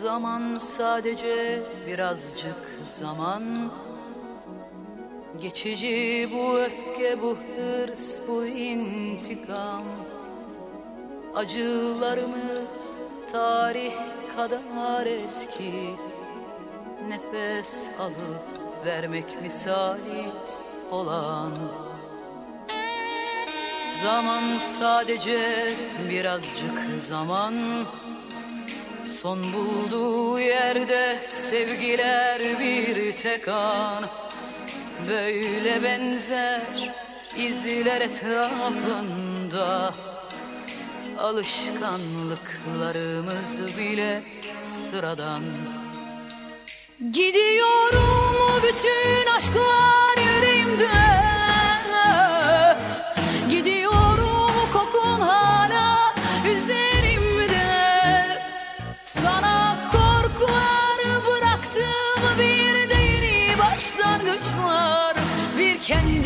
Zaman sadece birazcık zaman. Geçici bu öfke, bu hırs, bu intikam. Acılarımız tarih kadar eski. Nefes alıp vermek misali olan. Zaman sadece birazcık zaman Son bulduğu yerde sevgiler bir tek an. Böyle benzer izler etrafında Alışkanlıklarımız bile sıradan. Gidiyorum bütün aşklar yüreğimde Bir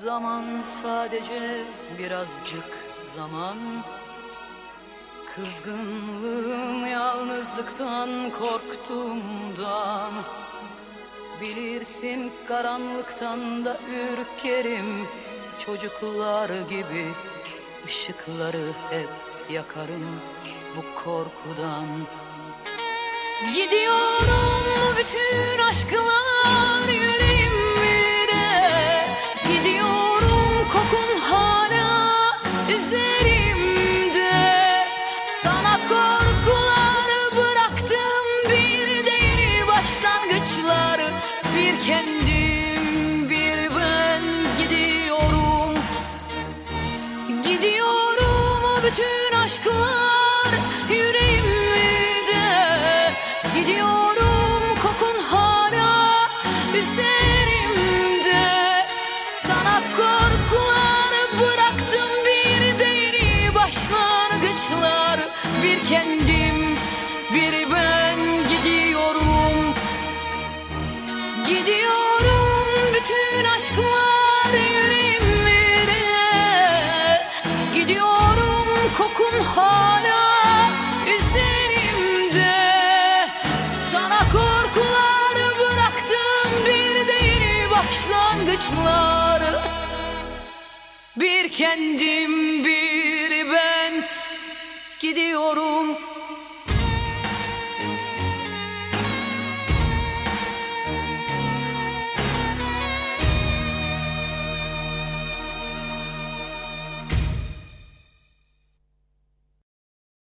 Zaman sadece birazcık zaman. Kızgınlığım yalnızlıktan korktuğumdan. Bilirsin karanlıktan da ürkerim. Çocuklar gibi ışıkları hep yakarım bu korkudan. Gidiyorum bütün aşklar yüreğimde bütün aşklar yüreğimde. Gidiyorum kokun hala üzerimde. Sana korkular bıraktım bir de yeni başlangıçlar. Bir kendim bir ben gidiyorum. Gidiyorum başlangıçlar Bir kendim bir ben. Gidiyorum